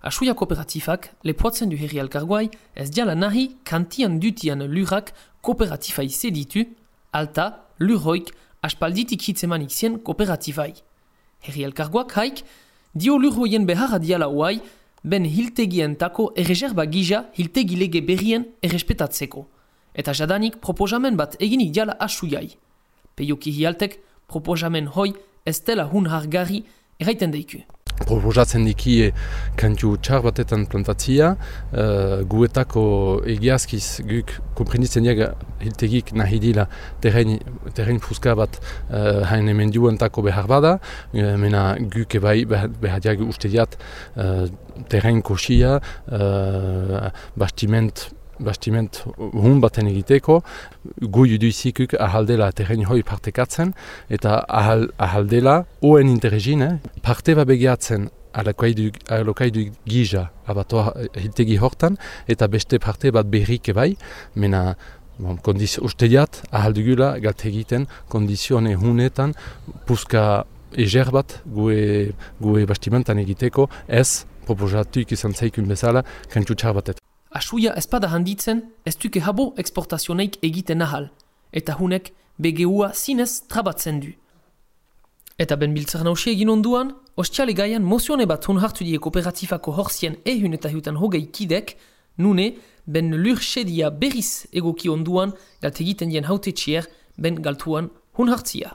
Asuia kooperatifak lepoatzen du herri alkarguai ez diala nahi kantian dutian lurak kooperatifai seditu, alta, lurroik, aspalditik hitzemanik zien kooperatifai. Herri alkarguak haik, dio lurroien beharra diala uai, ben hiltegien tako erreserba gija hiltegilege berrien errespetatzeko. Eta jadanik proposamen bat eginik diala asuiai. Peioki hialtek proposamen hoi ez dela hun hargarri erraiten deiku. Proposatzen diki kantu txar batetan plantatzia, uh, guetako egiazkiz guk komprenitzen diaga hiltegik nahi dila terren, terren fuska bat uh, hain hemen duentako behar bada, uh, mena guk ebai behar diaga uste diat uh, terren kosia, uh, bastiment bastiment hun baten egiteko, gu juduizikuk ahaldela terren hoi partekatzen, eta ahal, ahaldela oen interregin, eh? parte bat begiatzen alokaidu gija abatoa hiltegi hortan, eta beste parte bat berrik ebai, mena bon, kondizio, uste diat ahaldugula galt egiten kondizione hunetan puska eger bat gue, gue bastimentan egiteko ez proposatuik izan zaikun bezala kantxu txar batet. Asuia espada handitzen, ez duke habo eksportazioneik egiten ahal, eta hunek BGUa zinez trabatzen du. Eta ben biltzar nausi egin onduan, ostiale gaian mozione bat hun hartu die kooperatifako horzien ehun eta hiutan hogei kidek, nune ben lur sedia berriz egoki onduan galt egiten dien haute txier ben galtuan hun hartzia.